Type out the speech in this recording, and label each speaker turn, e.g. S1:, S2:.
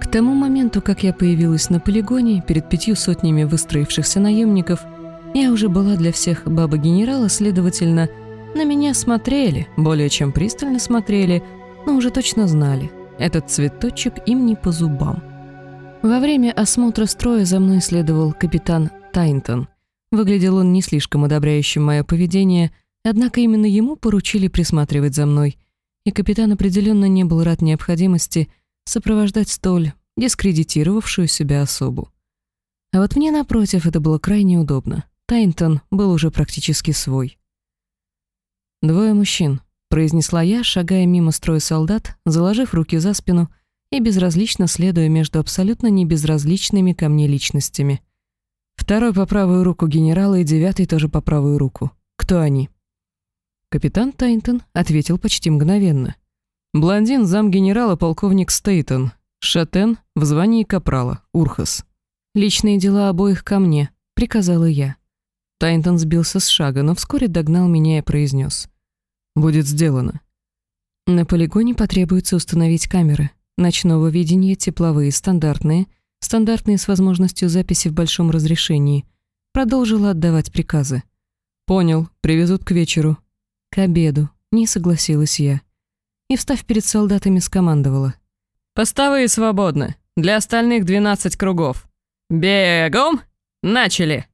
S1: К тому моменту, как я появилась на полигоне перед пятью сотнями выстроившихся наемников, я уже была для всех баба генерала, следовательно, на меня смотрели, более чем пристально смотрели, но уже точно знали, этот цветочек им не по зубам. Во время осмотра строя за мной следовал капитан Тайнтон. Выглядел он не слишком одобряющим мое поведение, однако именно ему поручили присматривать за мной, и капитан определенно не был рад необходимости сопровождать столь дискредитировавшую себя особу. А вот мне, напротив, это было крайне удобно. Тайнтон был уже практически свой. «Двое мужчин», — произнесла я, шагая мимо строя солдат, заложив руки за спину и безразлично следуя между абсолютно небезразличными ко мне личностями. Второй по правую руку генерала и девятый тоже по правую руку. Кто они? Капитан Тайнтон ответил почти мгновенно. Блондин, зам генерала, полковник Стейтон. Шатен в звании капрала, Урхас. «Личные дела обоих ко мне», — приказала я. Тайнтон сбился с шага, но вскоре догнал меня и произнес. «Будет сделано». На полигоне потребуется установить камеры. Ночного видения, тепловые, стандартные, стандартные с возможностью записи в большом разрешении. Продолжила отдавать приказы. «Понял, привезут к вечеру». «К обеду», — не согласилась я. И, встав перед солдатами, скомандовала.
S2: «Постовые свободны. Для остальных 12 кругов. Бегом! Начали!»